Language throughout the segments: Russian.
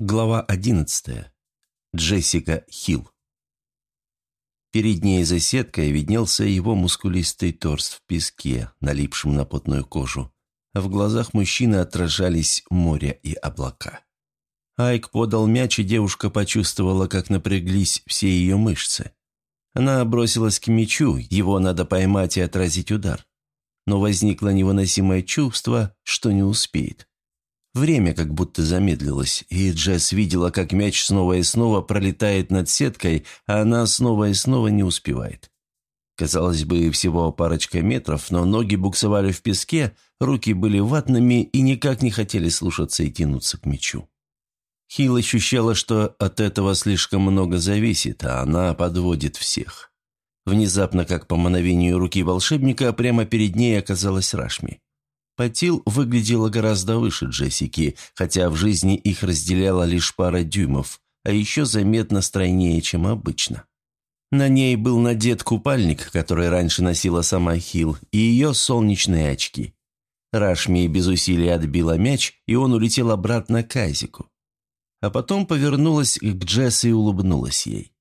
Глава 11. Джессика Хилл. Перед ней за сеткой виднелся его мускулистый торс в песке, налипшем на потную кожу, в глазах мужчины отражались море и облака. Айк подал мяч, и девушка почувствовала, как напряглись все ее мышцы. Она бросилась к мячу, его надо поймать и отразить удар. Но возникло невыносимое чувство, что не успеет. Время как будто замедлилось, и Джесс видела, как мяч снова и снова пролетает над сеткой, а она снова и снова не успевает. Казалось бы, всего парочка метров, но ноги буксовали в песке, руки были ватными и никак не хотели слушаться и тянуться к мячу. Хилл ощущала, что от этого слишком много зависит, а она подводит всех. Внезапно, как по мановению руки волшебника, прямо перед ней оказалась Рашми. Патил выглядела гораздо выше Джессики, хотя в жизни их разделяла лишь пара дюймов, а еще заметно стройнее, чем обычно. На ней был надет купальник, который раньше носила сама Хил, и ее солнечные очки. Рашми без усилий отбила мяч, и он улетел обратно к Айзику. А потом повернулась к Джесс и улыбнулась ей.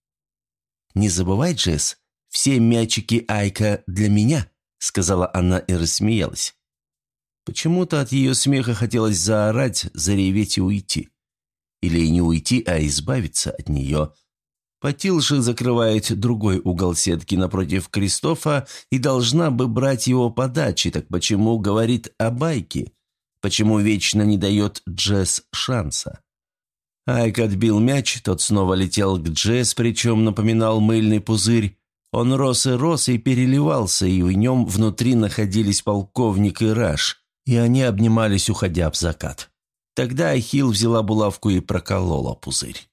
«Не забывай, Джесс, все мячики Айка для меня», — сказала она и рассмеялась. Почему-то от ее смеха хотелось заорать, зареветь и уйти. Или не уйти, а избавиться от нее. Патил же закрывает другой угол сетки напротив Кристофа и должна бы брать его подачи, так почему говорит о байке? Почему вечно не дает Джесс шанса? Айк отбил мяч, тот снова летел к Джесс, причем напоминал мыльный пузырь. Он рос и рос и переливался, и в нем внутри находились полковник и Раш и они обнимались, уходя в закат. Тогда Ахилл взяла булавку и проколола пузырь.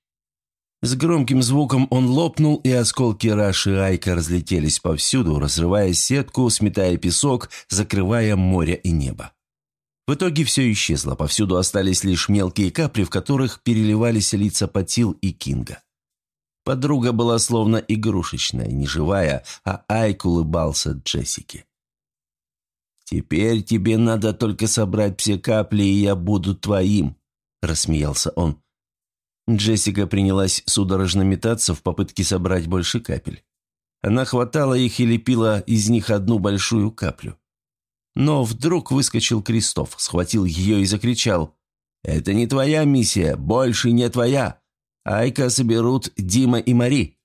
С громким звуком он лопнул, и осколки Раши и Айка разлетелись повсюду, разрывая сетку, сметая песок, закрывая море и небо. В итоге все исчезло, повсюду остались лишь мелкие капли, в которых переливались лица Патил и Кинга. Подруга была словно игрушечная, неживая, а Айк улыбался Джессике. «Теперь тебе надо только собрать все капли, и я буду твоим», – рассмеялся он. Джессика принялась судорожно метаться в попытке собрать больше капель. Она хватала их и лепила из них одну большую каплю. Но вдруг выскочил Крестов, схватил ее и закричал. «Это не твоя миссия, больше не твоя. Айка соберут Дима и Мари.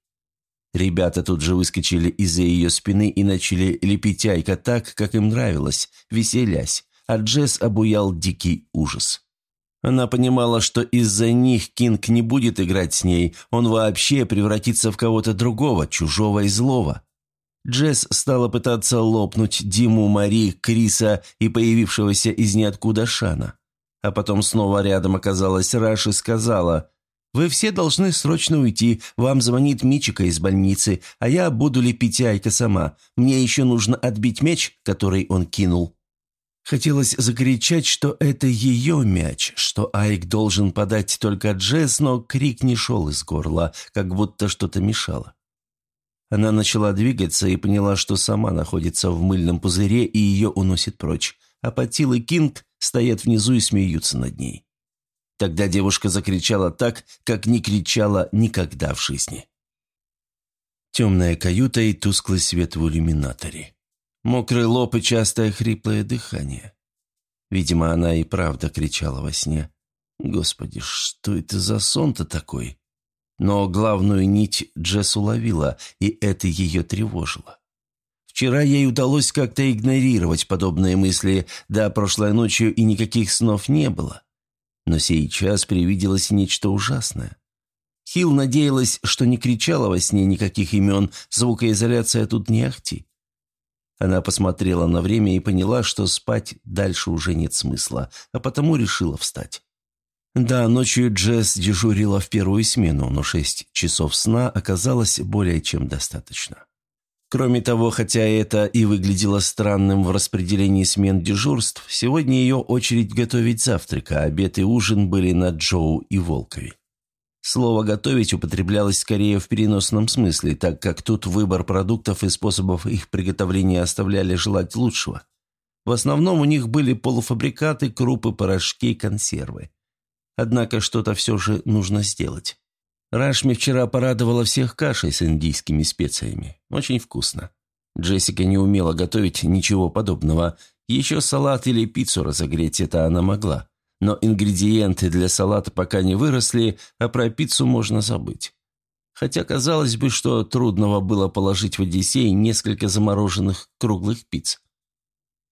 Ребята тут же выскочили из-за ее спины и начали лепить Айка так, как им нравилось, веселясь, а Джесс обуял дикий ужас. Она понимала, что из-за них Кинг не будет играть с ней, он вообще превратится в кого-то другого, чужого и злого. Джесс стала пытаться лопнуть Диму, Мари, Криса и появившегося из ниоткуда Шана. А потом снова рядом оказалась Раш и сказала вы все должны срочно уйти. Вам звонит Мичика из больницы, а я буду лепить Айка сама. Мне еще нужно отбить мяч, который он кинул». Хотелось закричать, что это ее мяч, что Айк должен подать только Джесс, но крик не шел из горла, как будто что-то мешало. Она начала двигаться и поняла, что сама находится в мыльном пузыре и ее уносит прочь, а Патил и Кинг стоят внизу и смеются над ней. Тогда девушка закричала так, как не кричала никогда в жизни. Темная каюта и тусклый свет в иллюминаторе. Мокрый лоб и частое хриплое дыхание. Видимо, она и правда кричала во сне. Господи, что это за сон-то такой? Но главную нить Джесс уловила, и это ее тревожило. Вчера ей удалось как-то игнорировать подобные мысли, да прошлой ночью и никаких снов не было. Но сейчас привиделось нечто ужасное. Хилл надеялась, что не кричала во сне никаких имен, звукоизоляция тут не ахти. Она посмотрела на время и поняла, что спать дальше уже нет смысла, а потому решила встать. Да, ночью Джесс дежурила в первую смену, но шесть часов сна оказалось более чем достаточно. Кроме того, хотя это и выглядело странным в распределении смен дежурств, сегодня ее очередь готовить завтрак, а обед и ужин были на Джоу и Волкове. Слово «готовить» употреблялось скорее в переносном смысле, так как тут выбор продуктов и способов их приготовления оставляли желать лучшего. В основном у них были полуфабрикаты, крупы, порошки, консервы. Однако что-то все же нужно сделать. Рашми вчера порадовала всех кашей с индийскими специями. Очень вкусно. Джессика не умела готовить ничего подобного. Еще салат или пиццу разогреть это она могла. Но ингредиенты для салата пока не выросли, а про пиццу можно забыть. Хотя казалось бы, что трудного было положить в Одиссей несколько замороженных круглых пиц.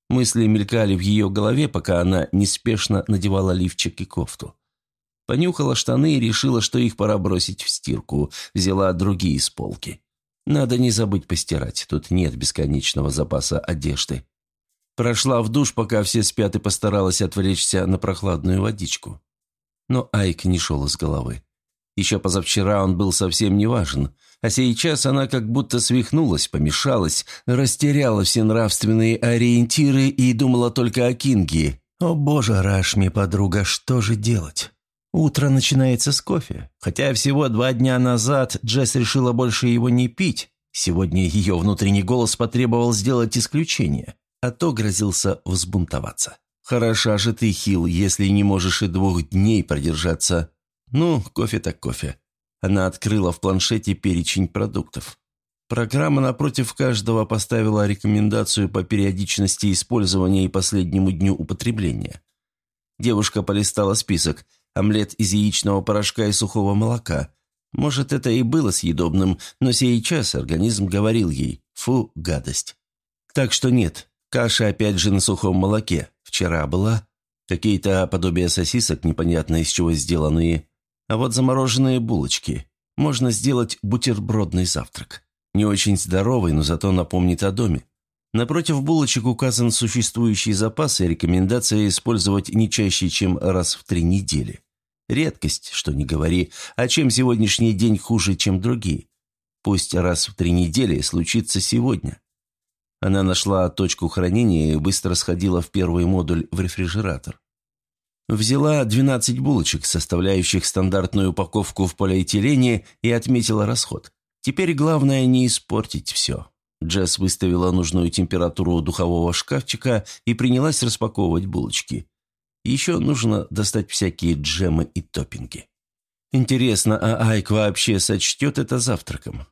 Мысли мелькали в ее голове, пока она неспешно надевала лифчик и кофту. Понюхала штаны и решила, что их пора бросить в стирку, взяла другие с полки. Надо не забыть постирать, тут нет бесконечного запаса одежды. Прошла в душ, пока все спят, и постаралась отвлечься на прохладную водичку. Но Айк не шел из головы. Еще позавчера он был совсем не важен, а сейчас она как будто свихнулась, помешалась, растеряла все нравственные ориентиры и думала только о Кинге. «О боже, Рашми, подруга, что же делать?» Утро начинается с кофе. Хотя всего два дня назад Джесс решила больше его не пить. Сегодня ее внутренний голос потребовал сделать исключение а то грозился взбунтоваться. «Хороша же ты, Хил, если не можешь и двух дней продержаться. Ну, кофе так кофе». Она открыла в планшете перечень продуктов. Программа напротив каждого поставила рекомендацию по периодичности использования и последнему дню употребления. Девушка полистала список. Омлет из яичного порошка и сухого молока. Может, это и было съедобным, но сейчас организм говорил ей «фу, гадость». Так что нет, Каша опять же на сухом молоке. Вчера была. Какие-то подобия сосисок, непонятно из чего сделанные. А вот замороженные булочки. Можно сделать бутербродный завтрак. Не очень здоровый, но зато напомнит о доме. Напротив булочек указан существующий запас и рекомендация использовать не чаще, чем раз в три недели. Редкость, что не говори, а чем сегодняшний день хуже, чем другие. Пусть раз в три недели случится сегодня. Она нашла точку хранения и быстро сходила в первый модуль в рефрижератор. Взяла 12 булочек, составляющих стандартную упаковку в полиэтилене, и отметила расход. Теперь главное не испортить все. Джесс выставила нужную температуру духового шкафчика и принялась распаковывать булочки. Еще нужно достать всякие джемы и топпинги. Интересно, а Айк вообще сочтет это завтраком?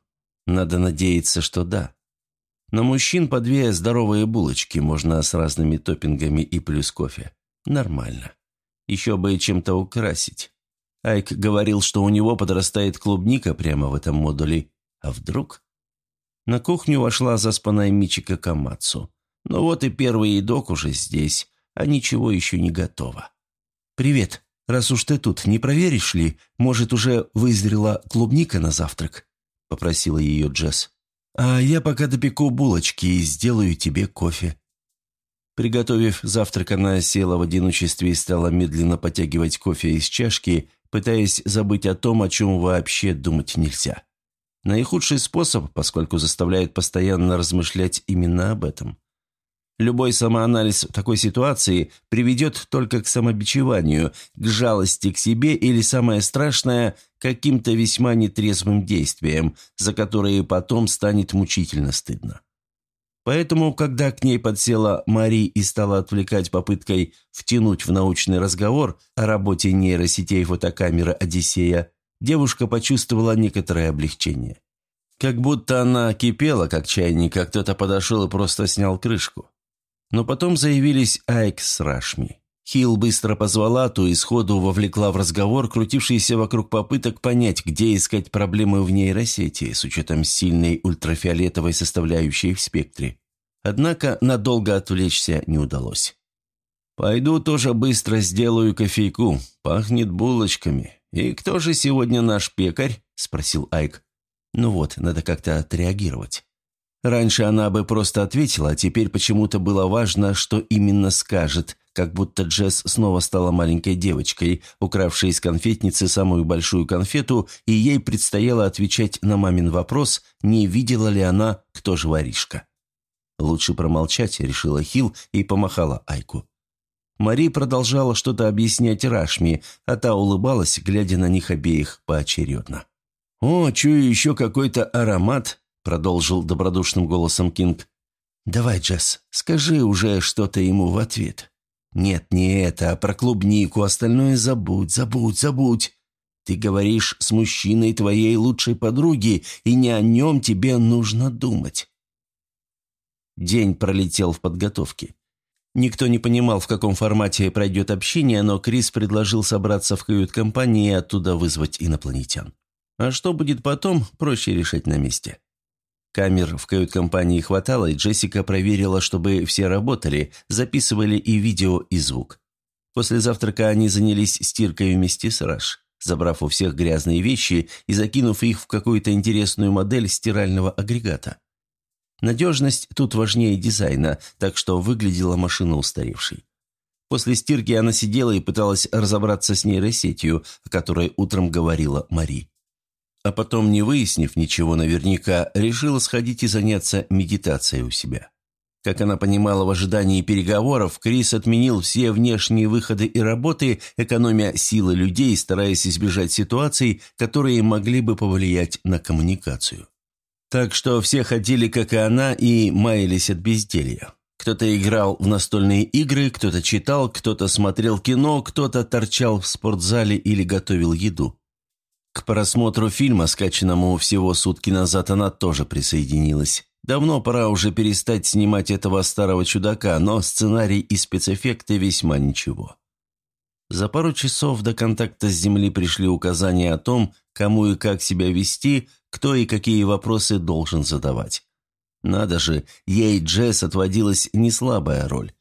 Надо надеяться, что да. На мужчин по две здоровые булочки, можно с разными топпингами и плюс кофе. Нормально. Еще бы чем-то украсить. Айк говорил, что у него подрастает клубника прямо в этом модуле. А вдруг? На кухню вошла заспанная Мичика Камацу. Ну вот и первый едок уже здесь, а ничего еще не готово. «Привет. Раз уж ты тут, не проверишь ли? Может, уже вызрела клубника на завтрак?» – попросила ее Джесс. А я пока допеку булочки и сделаю тебе кофе». Приготовив завтрак, она села в одиночестве и стала медленно потягивать кофе из чашки, пытаясь забыть о том, о чем вообще думать нельзя. Наихудший способ, поскольку заставляет постоянно размышлять именно об этом. Любой самоанализ в такой ситуации приведет только к самобичеванию, к жалости к себе или, самое страшное, каким-то весьма нетрезвым действиям, за которые потом станет мучительно стыдно. Поэтому, когда к ней подсела Мари и стала отвлекать попыткой втянуть в научный разговор о работе нейросетей фотокамеры «Одиссея», девушка почувствовала некоторое облегчение. Как будто она кипела, как чайник, а кто-то подошел и просто снял крышку. Но потом заявились Айк с Рашми. Хилл быстро позвала ту и сходу вовлекла в разговор, крутившийся вокруг попыток понять, где искать проблемы в нейросети, с учетом сильной ультрафиолетовой составляющей в спектре. Однако надолго отвлечься не удалось. «Пойду тоже быстро сделаю кофейку. Пахнет булочками. И кто же сегодня наш пекарь?» – спросил Айк. «Ну вот, надо как-то отреагировать». Раньше она бы просто ответила, а теперь почему-то было важно, что именно скажет, как будто Джесс снова стала маленькой девочкой, укравшей из конфетницы самую большую конфету, и ей предстояло отвечать на мамин вопрос, не видела ли она, кто же воришка. «Лучше промолчать», — решила Хил и помахала Айку. Мари продолжала что-то объяснять Рашми, а та улыбалась, глядя на них обеих поочередно. «О, чую еще какой-то аромат», продолжил добродушным голосом Кинг. «Давай, Джесс, скажи уже что-то ему в ответ. «Нет, не это, а про клубнику, остальное забудь, забудь, забудь. Ты говоришь с мужчиной твоей лучшей подруги, и не о нем тебе нужно думать». День пролетел в подготовке. Никто не понимал, в каком формате пройдет общение, но Крис предложил собраться в кают-компании и оттуда вызвать инопланетян. А что будет потом, проще решать на месте. Камер в кают-компании хватало, и Джессика проверила, чтобы все работали, записывали и видео, и звук. После завтрака они занялись стиркой вместе с Раш, забрав у всех грязные вещи и закинув их в какую-то интересную модель стирального агрегата. Надежность тут важнее дизайна, так что выглядела машина устаревшей. После стирки она сидела и пыталась разобраться с нейросетью, о которой утром говорила Мари а потом, не выяснив ничего наверняка, решила сходить и заняться медитацией у себя. Как она понимала в ожидании переговоров, Крис отменил все внешние выходы и работы, экономя силы людей, стараясь избежать ситуаций, которые могли бы повлиять на коммуникацию. Так что все ходили, как и она, и маялись от безделья. Кто-то играл в настольные игры, кто-то читал, кто-то смотрел кино, кто-то торчал в спортзале или готовил еду. К просмотру фильма, скачанному всего сутки назад, она тоже присоединилась. Давно пора уже перестать снимать этого старого чудака, но сценарий и спецэффекты весьма ничего. За пару часов до контакта с Земли пришли указания о том, кому и как себя вести, кто и какие вопросы должен задавать. Надо же, ей Джесс отводилась неслабая роль.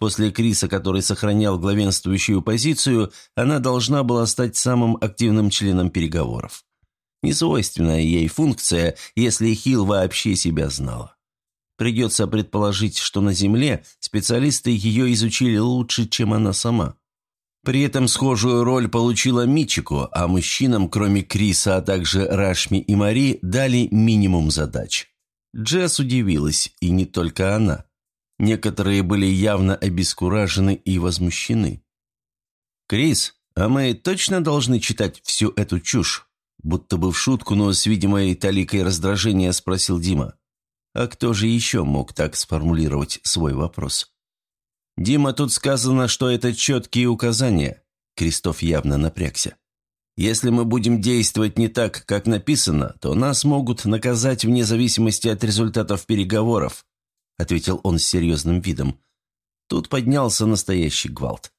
После Криса, который сохранял главенствующую позицию, она должна была стать самым активным членом переговоров. Несвойственная ей функция, если Хилл вообще себя знала. Придется предположить, что на Земле специалисты ее изучили лучше, чем она сама. При этом схожую роль получила Мичико, а мужчинам, кроме Криса, а также Рашми и Мари, дали минимум задач. Джесс удивилась, и не только она. Некоторые были явно обескуражены и возмущены. «Крис, а мы точно должны читать всю эту чушь?» Будто бы в шутку, но с видимой таликой раздражения спросил Дима. А кто же еще мог так сформулировать свой вопрос? «Дима, тут сказано, что это четкие указания». Крестов явно напрягся. «Если мы будем действовать не так, как написано, то нас могут наказать вне зависимости от результатов переговоров ответил он с серьезным видом. Тут поднялся настоящий гвалт.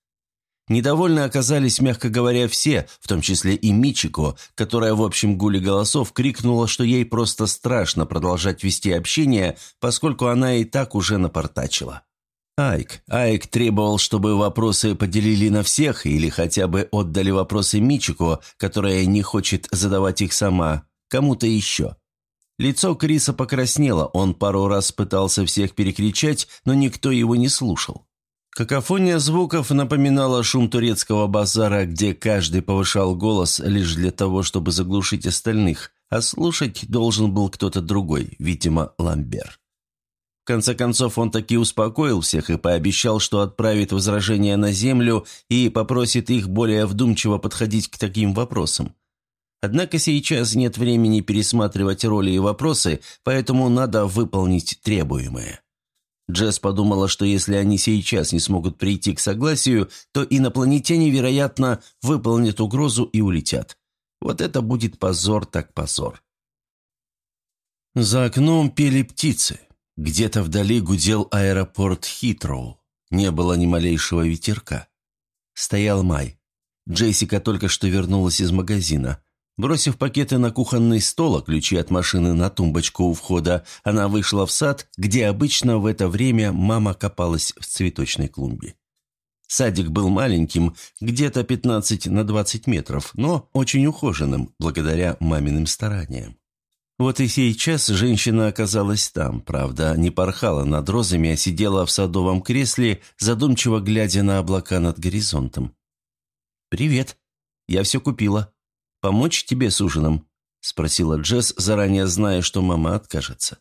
Недовольны оказались, мягко говоря, все, в том числе и Мичико, которая в общем гуле голосов крикнула, что ей просто страшно продолжать вести общение, поскольку она и так уже напортачила. Айк. Айк требовал, чтобы вопросы поделили на всех или хотя бы отдали вопросы Мичико, которая не хочет задавать их сама, кому-то еще. Лицо Криса покраснело, он пару раз пытался всех перекричать, но никто его не слушал. Какофония звуков напоминала шум турецкого базара, где каждый повышал голос лишь для того, чтобы заглушить остальных, а слушать должен был кто-то другой, видимо, Ламбер. В конце концов, он таки успокоил всех и пообещал, что отправит возражения на землю и попросит их более вдумчиво подходить к таким вопросам. Однако сейчас нет времени пересматривать роли и вопросы, поэтому надо выполнить требуемое. Джесс подумала, что если они сейчас не смогут прийти к согласию, то инопланетяне, вероятно, выполнят угрозу и улетят. Вот это будет позор так позор. За окном пели птицы. Где-то вдали гудел аэропорт Хитроу. Не было ни малейшего ветерка. Стоял май. Джессика только что вернулась из магазина. Бросив пакеты на кухонный стол, а ключи от машины на тумбочку у входа, она вышла в сад, где обычно в это время мама копалась в цветочной клумбе. Садик был маленьким, где-то 15 на 20 метров, но очень ухоженным, благодаря маминым стараниям. Вот и сейчас женщина оказалась там, правда, не порхала над розами, а сидела в садовом кресле, задумчиво глядя на облака над горизонтом. «Привет. Я все купила», «Помочь тебе с ужином?» – спросила Джесс, заранее зная, что мама откажется.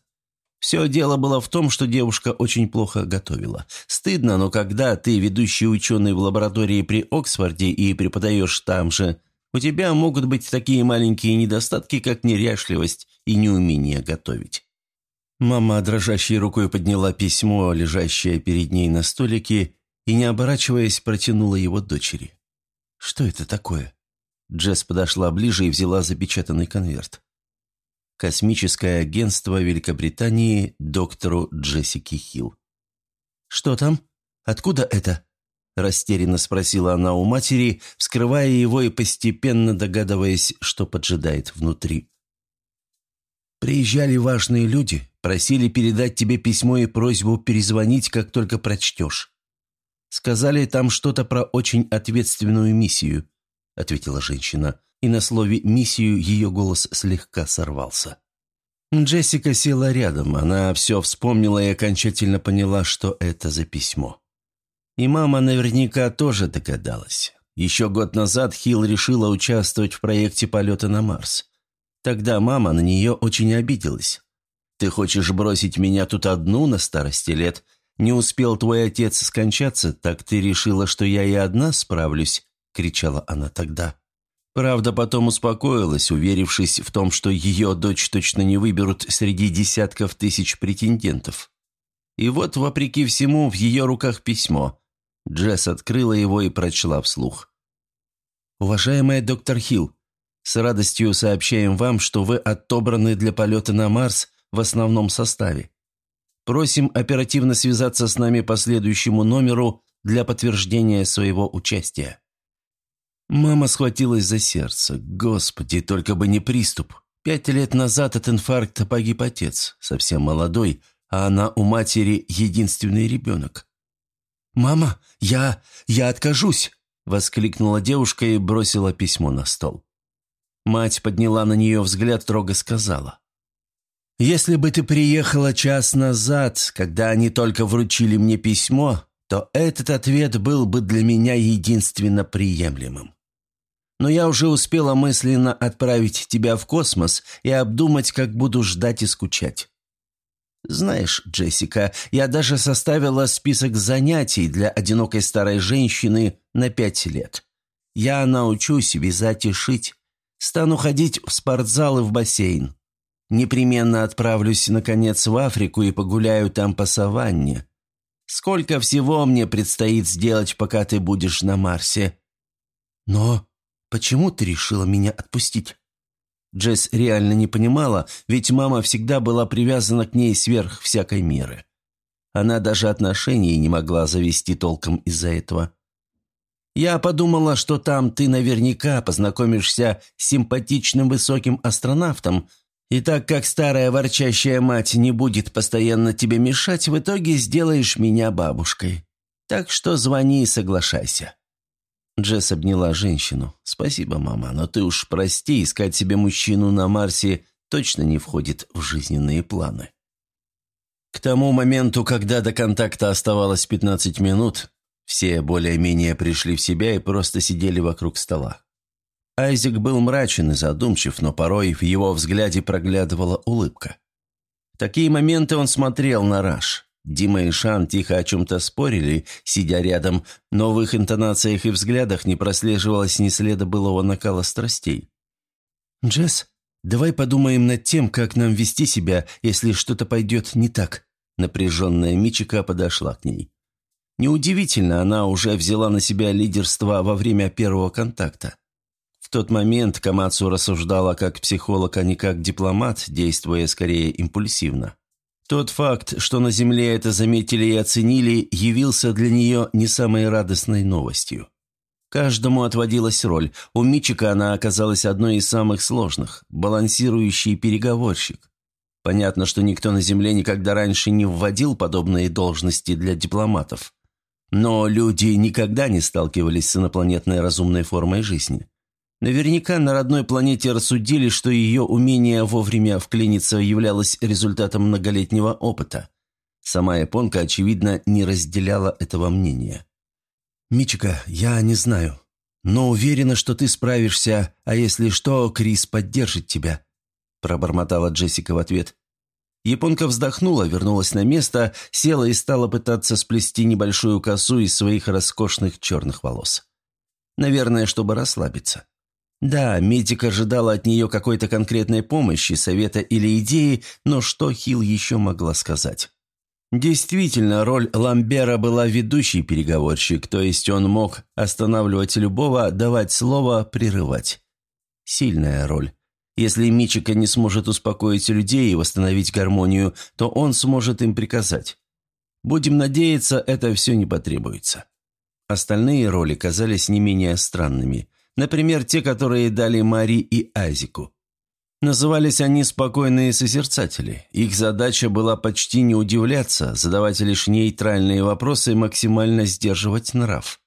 Все дело было в том, что девушка очень плохо готовила. Стыдно, но когда ты ведущий ученый в лаборатории при Оксфорде и преподаешь там же, у тебя могут быть такие маленькие недостатки, как неряшливость и неумение готовить. Мама дрожащей рукой подняла письмо, лежащее перед ней на столике, и, не оборачиваясь, протянула его дочери. «Что это такое?» Джесс подошла ближе и взяла запечатанный конверт. Космическое агентство Великобритании доктору Джессики Хилл. «Что там? Откуда это?» Растерянно спросила она у матери, вскрывая его и постепенно догадываясь, что поджидает внутри. «Приезжали важные люди, просили передать тебе письмо и просьбу перезвонить, как только прочтешь. Сказали там что-то про очень ответственную миссию», — ответила женщина, и на слове «миссию» ее голос слегка сорвался. Джессика села рядом, она все вспомнила и окончательно поняла, что это за письмо. И мама наверняка тоже догадалась. Еще год назад Хилл решила участвовать в проекте полета на Марс. Тогда мама на нее очень обиделась. «Ты хочешь бросить меня тут одну на старости лет? Не успел твой отец скончаться, так ты решила, что я и одна справлюсь?» – кричала она тогда. Правда, потом успокоилась, уверившись в том, что ее дочь точно не выберут среди десятков тысяч претендентов. И вот, вопреки всему, в ее руках письмо, Джесс открыла его и прочла вслух. «Уважаемая доктор Хилл, с радостью сообщаем вам, что вы отобраны для полета на Марс в основном составе. Просим оперативно связаться с нами по следующему номеру для подтверждения своего участия». Мама схватилась за сердце. Господи, только бы не приступ. Пять лет назад от инфаркта погиб отец, совсем молодой, а она у матери единственный ребенок. «Мама, я... я откажусь!» – воскликнула девушка и бросила письмо на стол. Мать подняла на нее взгляд, строго сказала. «Если бы ты приехала час назад, когда они только вручили мне письмо, то этот ответ был бы для меня единственно приемлемым. Но я уже успела мысленно отправить тебя в космос и обдумать, как буду ждать и скучать. Знаешь, Джессика, я даже составила список занятий для одинокой старой женщины на пять лет. Я научусь вязать и шить. Стану ходить в спортзал и в бассейн. Непременно отправлюсь, наконец, в Африку и погуляю там по саванне. Сколько всего мне предстоит сделать, пока ты будешь на Марсе. Но почему ты решила меня отпустить? Джесс реально не понимала, ведь мама всегда была привязана к ней сверх всякой меры. Она даже отношений не могла завести толком из-за этого. «Я подумала, что там ты наверняка познакомишься с симпатичным высоким астронавтом, и так как старая ворчащая мать не будет постоянно тебе мешать, в итоге сделаешь меня бабушкой. Так что звони и соглашайся». Джесс обняла женщину. «Спасибо, мама, но ты уж прости, искать себе мужчину на Марсе точно не входит в жизненные планы». К тому моменту, когда до контакта оставалось 15 минут, все более-менее пришли в себя и просто сидели вокруг стола. Айзек был мрачен и задумчив, но порой в его взгляде проглядывала улыбка. В такие моменты он смотрел на Раш. Дима и Шан тихо о чем-то спорили, сидя рядом, но в их интонациях и взглядах не прослеживалось ни следа былого накала страстей. «Джесс, давай подумаем над тем, как нам вести себя, если что-то пойдет не так». Напряженная Мичика подошла к ней. Неудивительно, она уже взяла на себя лидерство во время первого контакта. В тот момент Камацу рассуждала как психолог, а не как дипломат, действуя скорее импульсивно. Тот факт, что на Земле это заметили и оценили, явился для нее не самой радостной новостью. Каждому отводилась роль. У Мичика она оказалась одной из самых сложных – балансирующий переговорщик. Понятно, что никто на Земле никогда раньше не вводил подобные должности для дипломатов. Но люди никогда не сталкивались с инопланетной разумной формой жизни. Наверняка на родной планете рассудили, что ее умение вовремя вклиниться являлось результатом многолетнего опыта. Сама японка, очевидно, не разделяла этого мнения. «Мичика, я не знаю, но уверена, что ты справишься, а если что, Крис поддержит тебя», пробормотала Джессика в ответ. Японка вздохнула, вернулась на место, села и стала пытаться сплести небольшую косу из своих роскошных черных волос. Наверное, чтобы расслабиться. Да, медик ожидала от нее какой-то конкретной помощи, совета или идеи, но что Хил еще могла сказать? Действительно, роль Ламбера была ведущий переговорщик, то есть он мог останавливать любого, давать слово, прерывать. Сильная роль. Если Мичика не сможет успокоить людей и восстановить гармонию, то он сможет им приказать. Будем надеяться, это все не потребуется. Остальные роли казались не менее странными. Например, те, которые дали Мари и Азику. Назывались они «спокойные созерцатели». Их задача была почти не удивляться, задавать лишь нейтральные вопросы и максимально сдерживать нрав.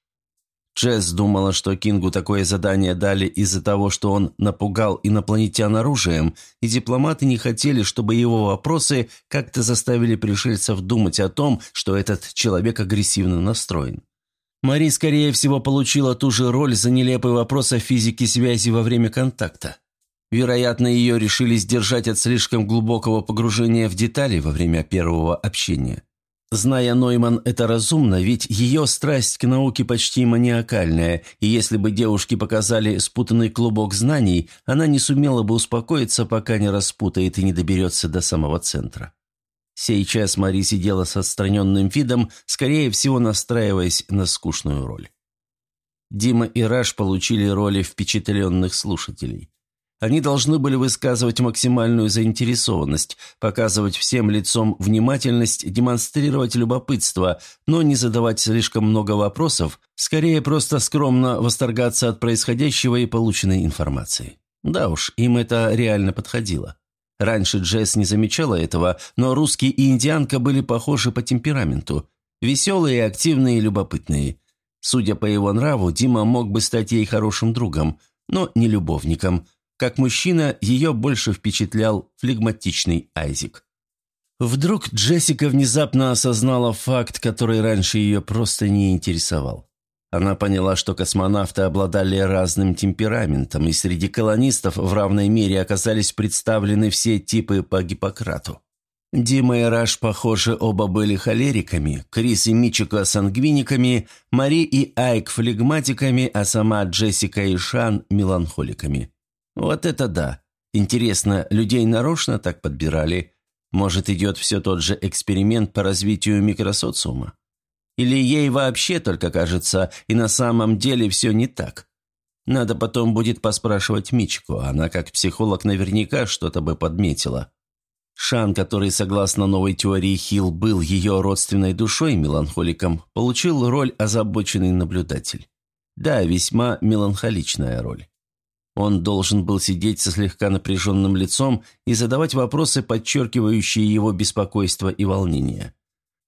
Джесс думала, что Кингу такое задание дали из-за того, что он напугал инопланетян оружием, и дипломаты не хотели, чтобы его вопросы как-то заставили пришельцев думать о том, что этот человек агрессивно настроен. Мари, скорее всего, получила ту же роль за нелепый вопрос о физике связи во время контакта. Вероятно, ее решили сдержать от слишком глубокого погружения в детали во время первого общения. Зная Нойман это разумно, ведь ее страсть к науке почти маниакальная, и если бы девушке показали спутанный клубок знаний, она не сумела бы успокоиться, пока не распутает и не доберется до самого центра. Сейчас Мари сидела с отстраненным видом, скорее всего настраиваясь на скучную роль. Дима и Раш получили роли впечатленных слушателей. Они должны были высказывать максимальную заинтересованность, показывать всем лицом внимательность, демонстрировать любопытство, но не задавать слишком много вопросов, скорее просто скромно восторгаться от происходящего и полученной информации. Да уж, им это реально подходило. Раньше Джесс не замечала этого, но русский и индианка были похожи по темпераменту. Веселые, активные и любопытные. Судя по его нраву, Дима мог бы стать ей хорошим другом, но не любовником – как мужчина, ее больше впечатлял флегматичный Айзик. Вдруг Джессика внезапно осознала факт, который раньше ее просто не интересовал. Она поняла, что космонавты обладали разным темпераментом, и среди колонистов в равной мере оказались представлены все типы по Гиппократу. Дима и Раш, похоже, оба были холериками, Крис и Мичико – сангвиниками, Мари и Айк – флегматиками, а сама Джессика и Шан – меланхоликами. Вот это да. Интересно, людей нарочно так подбирали? Может, идет все тот же эксперимент по развитию микросоциума? Или ей вообще только кажется, и на самом деле все не так? Надо потом будет поспрашивать Мичку, она как психолог наверняка что-то бы подметила. Шан, который, согласно новой теории Хилл, был ее родственной душой, меланхоликом, получил роль озабоченный наблюдатель. Да, весьма меланхоличная роль. Он должен был сидеть со слегка напряженным лицом и задавать вопросы, подчеркивающие его беспокойство и волнение.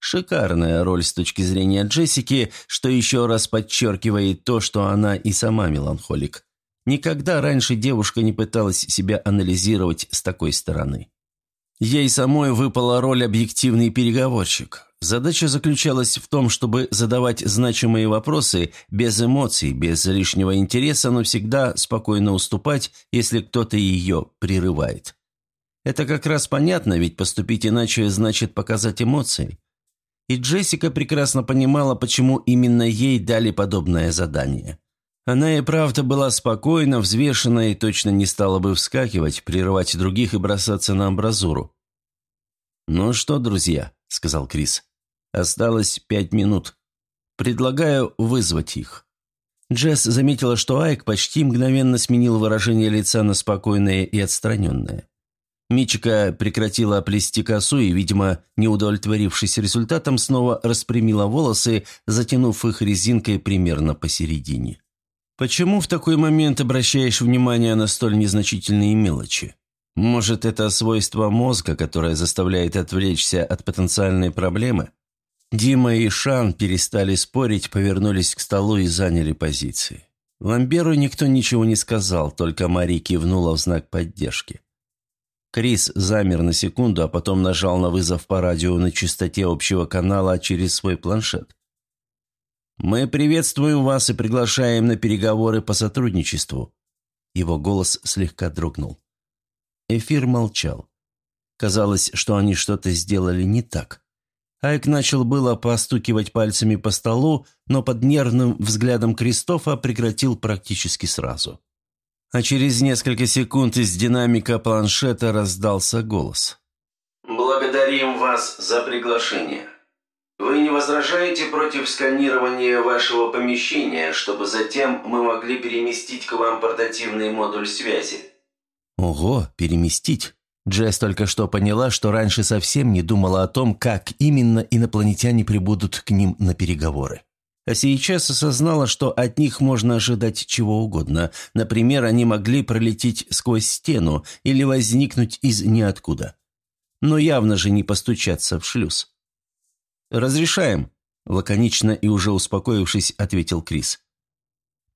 Шикарная роль с точки зрения Джессики, что еще раз подчеркивает то, что она и сама меланхолик. Никогда раньше девушка не пыталась себя анализировать с такой стороны. Ей самой выпала роль объективный переговорщик. Задача заключалась в том, чтобы задавать значимые вопросы без эмоций, без лишнего интереса, но всегда спокойно уступать, если кто-то ее прерывает. Это как раз понятно, ведь поступить иначе значит показать эмоции. И Джессика прекрасно понимала, почему именно ей дали подобное задание. Она и правда была спокойна, взвешена и точно не стала бы вскакивать, прерывать других и бросаться на амбразуру. «Ну что, друзья», — сказал Крис, — «осталось пять минут. Предлагаю вызвать их». Джесс заметила, что Айк почти мгновенно сменил выражение лица на спокойное и отстраненное. Мичика прекратила плести косу и, видимо, не удовлетворившись результатом, снова распрямила волосы, затянув их резинкой примерно посередине. «Почему в такой момент обращаешь внимание на столь незначительные мелочи? Может, это свойство мозга, которое заставляет отвлечься от потенциальной проблемы?» Дима и Шан перестали спорить, повернулись к столу и заняли позиции. Ламберу никто ничего не сказал, только Мари кивнула в знак поддержки. Крис замер на секунду, а потом нажал на вызов по радио на частоте общего канала через свой планшет. «Мы приветствуем вас и приглашаем на переговоры по сотрудничеству». Его голос слегка дрогнул. Эфир молчал. Казалось, что они что-то сделали не так. Айк начал было постукивать пальцами по столу, но под нервным взглядом Кристофа прекратил практически сразу. А через несколько секунд из динамика планшета раздался голос. «Благодарю благодарим вас за приглашение. Вы не возражаете против сканирования вашего помещения, чтобы затем мы могли переместить к вам портативный модуль связи?» «Ого, переместить?» Джесс только что поняла, что раньше совсем не думала о том, как именно инопланетяне прибудут к ним на переговоры. А сейчас осознала, что от них можно ожидать чего угодно. Например, они могли пролететь сквозь стену или возникнуть из ниоткуда. Но явно же не постучаться в шлюз. «Разрешаем», – лаконично и уже успокоившись, ответил Крис.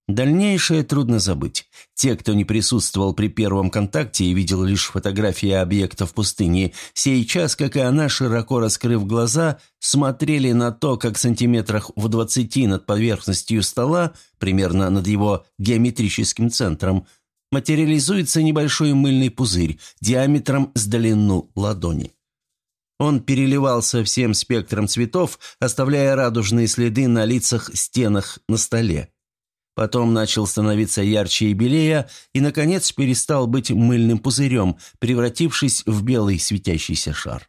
Дальнейшее трудно забыть. Те, кто не присутствовал при первом контакте и видел лишь фотографии объектов пустыни, сейчас, как и она, широко раскрыв глаза, смотрели на то, как сантиметрах в двадцати над поверхностью стола, примерно над его геометрическим центром, материализуется небольшой мыльный пузырь диаметром с длину ладони. Он переливался всем спектром цветов, оставляя радужные следы на лицах, стенах, на столе. Потом начал становиться ярче и белее, и, наконец, перестал быть мыльным пузырем, превратившись в белый светящийся шар.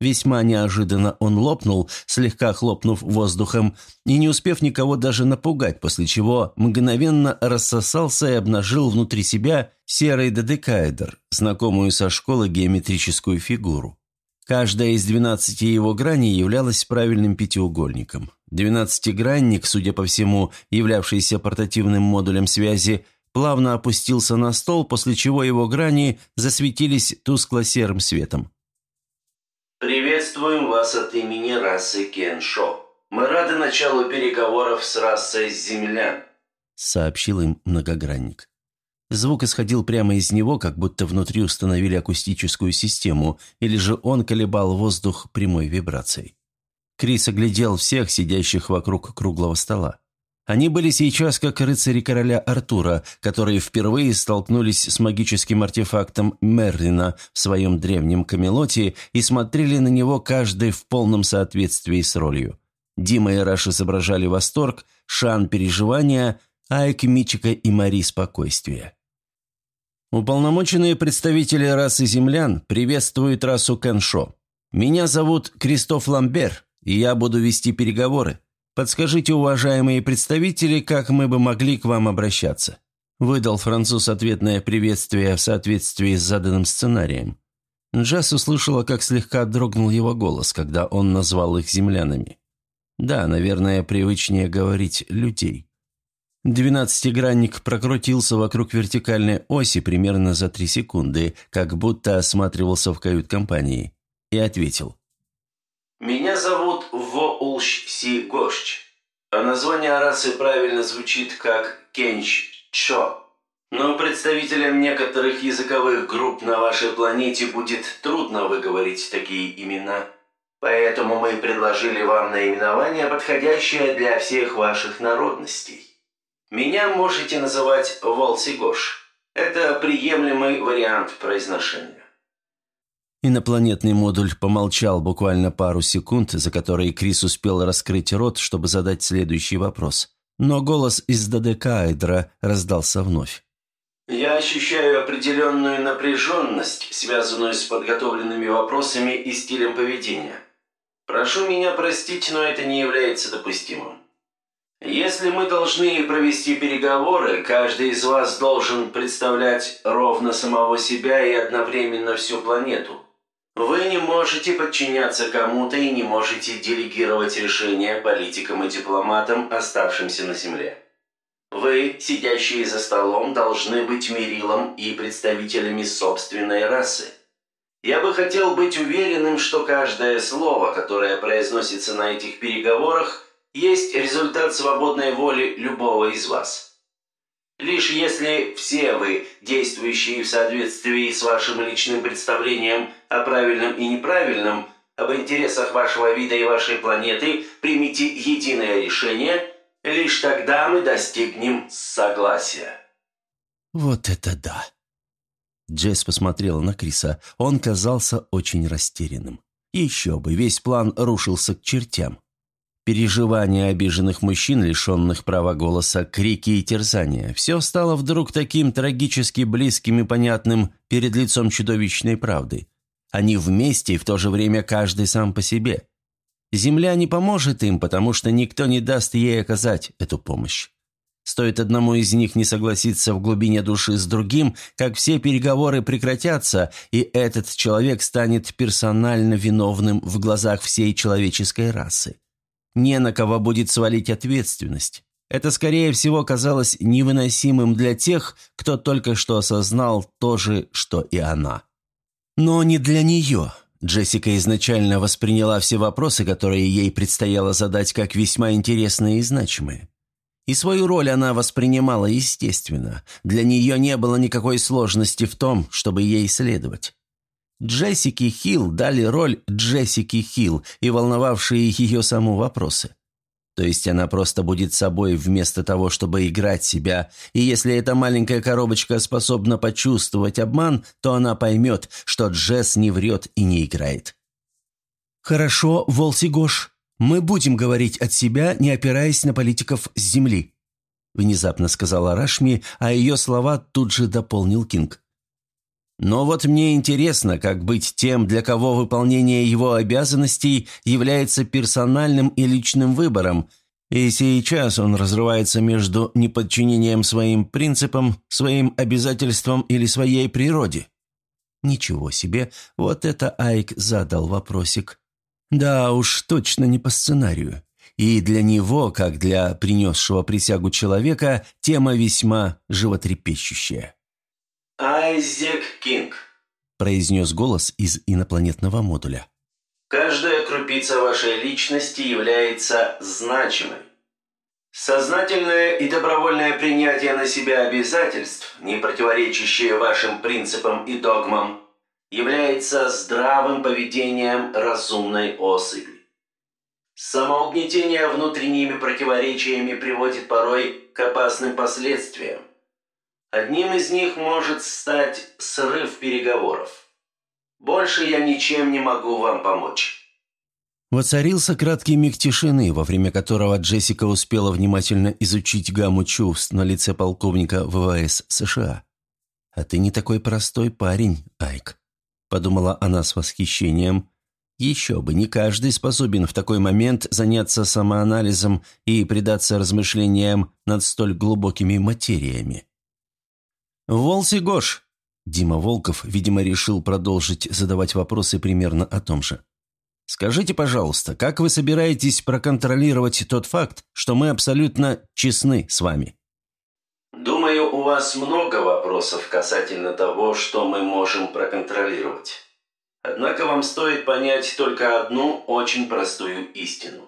Весьма неожиданно он лопнул, слегка хлопнув воздухом, и не успев никого даже напугать, после чего мгновенно рассосался и обнажил внутри себя серый додекаэдр, знакомую со школы геометрическую фигуру. Каждая из двенадцати его граней являлась правильным пятиугольником. Двенадцатигранник, судя по всему, являвшийся портативным модулем связи, плавно опустился на стол, после чего его грани засветились тускло-серым светом. «Приветствуем вас от имени расы Кеншо. Мы рады началу переговоров с расой землян», — сообщил им многогранник. Звук исходил прямо из него, как будто внутри установили акустическую систему, или же он колебал воздух прямой вибрацией. Крис оглядел всех сидящих вокруг круглого стола. Они были сейчас как рыцари короля Артура, которые впервые столкнулись с магическим артефактом Мерлина в своем древнем Камелоте и смотрели на него каждый в полном соответствии с ролью. Дима и Раш изображали восторг, Шан – переживания, Айк, Мичика и Мари – спокойствие. Уполномоченные представители расы землян приветствуют расу Кэншо. Меня зовут Кристоф Ламбер, и я буду вести переговоры. Подскажите, уважаемые представители, как мы бы могли к вам обращаться?» Выдал француз ответное приветствие в соответствии с заданным сценарием. Джаз услышала, как слегка дрогнул его голос, когда он назвал их землянами. Да, наверное, привычнее говорить «людей». Двенадцатигранник прокрутился вокруг вертикальной оси примерно за три секунды, как будто осматривался в кают-компании, и ответил. «Меня зовут Воулщ Си Гощ, а название расы правильно звучит как Кенч Чо. Но представителям некоторых языковых групп на вашей планете будет трудно выговорить такие имена. Поэтому мы предложили вам наименование, подходящее для всех ваших народностей. Меня можете называть Волсигош. Это приемлемый вариант произношения. Инопланетный модуль помолчал буквально пару секунд, за которые Крис успел раскрыть рот, чтобы задать следующий вопрос. Но голос из додекаэдра раздался вновь. «Я ощущаю определенную напряженность, связанную с подготовленными вопросами и стилем поведения. Прошу меня простить, но это не является допустимым. Если мы должны провести переговоры, каждый из вас должен представлять ровно самого себя и одновременно всю планету. Вы не можете подчиняться кому-то и не можете делегировать решения политикам и дипломатам, оставшимся на Земле. Вы, сидящие за столом, должны быть мерилом и представителями собственной расы. Я бы хотел быть уверенным, что каждое слово, которое произносится на этих переговорах, есть результат свободной воли любого из вас. Лишь если все вы, действующие в соответствии с вашим личным представлением о правильном и неправильном, об интересах вашего вида и вашей планеты, примите единое решение, лишь тогда мы достигнем согласия». «Вот это да!» Джесс посмотрела на Криса. Он казался очень растерянным. Еще бы, весь план рушился к чертям. Переживания обиженных мужчин, лишенных права голоса, крики и терзания – все стало вдруг таким трагически близким и понятным перед лицом чудовищной правды. Они вместе и в то же время каждый сам по себе. Земля не поможет им, потому что никто не даст ей оказать эту помощь. Стоит одному из них не согласиться в глубине души с другим, как все переговоры прекратятся, и этот человек станет персонально виновным в глазах всей человеческой расы. Не на кого будет свалить ответственность. Это, скорее всего, казалось невыносимым для тех, кто только что осознал то же, что и она. Но не для нее. Джессика изначально восприняла все вопросы, которые ей предстояло задать, как весьма интересные и значимые. И свою роль она воспринимала естественно. Для нее не было никакой сложности в том, чтобы ей следовать. Джессики Хилл дали роль Джессики Хилл и волновавшие ее саму вопросы. То есть она просто будет собой вместо того, чтобы играть себя, и если эта маленькая коробочка способна почувствовать обман, то она поймет, что Джесс не врет и не играет. «Хорошо, Волсигош», «Мы будем говорить от себя, не опираясь на политиков с земли», внезапно сказала Рашми, а ее слова тут же дополнил Кинг. «Но вот мне интересно, как быть тем, для кого выполнение его обязанностей является персональным и личным выбором, и сейчас он разрывается между неподчинением своим принципам, своим обязательствам или своей природе». «Ничего себе, вот это Айк задал вопросик. Да уж, точно не по сценарию. И для него, как для принесшего присягу человека, тема весьма животрепещущая. «Айзек Кинг», – произнес голос из инопланетного модуля. «Каждая крупица вашей личности является значимой. Сознательное и добровольное принятие на себя обязательств, не противоречащие вашим принципам и догмам, является здравым поведением разумной особи. Самоугнетение внутренними противоречиями приводит порой к опасным последствиям. Одним из них может стать срыв переговоров. Больше я ничем не могу вам помочь. Воцарился краткий миг тишины, во время которого Джессика успела внимательно изучить гамму чувств на лице полковника ВВС США. «А ты не такой простой парень, Айк». – подумала она с восхищением. Еще бы, не каждый способен в такой момент заняться самоанализом и предаться размышлениям над столь глубокими материями. «Волси Гош!» Дима Волков, видимо, решил продолжить задавать вопросы примерно о том же. «Скажите, пожалуйста, как вы собираетесь проконтролировать тот факт, что мы абсолютно честны с вами?» Думаю, у вас много вопросов касательно того, что мы можем проконтролировать. Однако вам стоит понять только одну очень простую истину.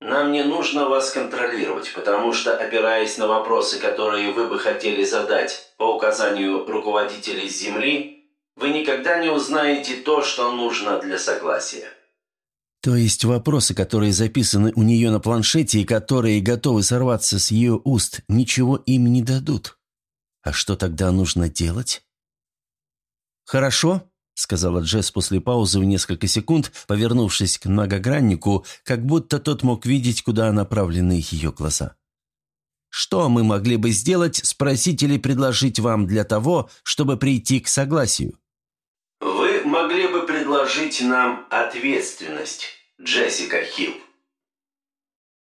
Нам не нужно вас контролировать, потому что, опираясь на вопросы, которые вы бы хотели задать по указанию руководителей Земли, вы никогда не узнаете то, что нужно для согласия. То есть вопросы, которые записаны у нее на планшете и которые готовы сорваться с ее уст, ничего им не дадут. А что тогда нужно делать? «Хорошо», — сказала Джесс после паузы в несколько секунд, повернувшись к многограннику, как будто тот мог видеть, куда направлены ее глаза. «Что мы могли бы сделать, спросить или предложить вам для того, чтобы прийти к согласию?» «Вы могли бы предложить нам ответственность, Джессика Хилл.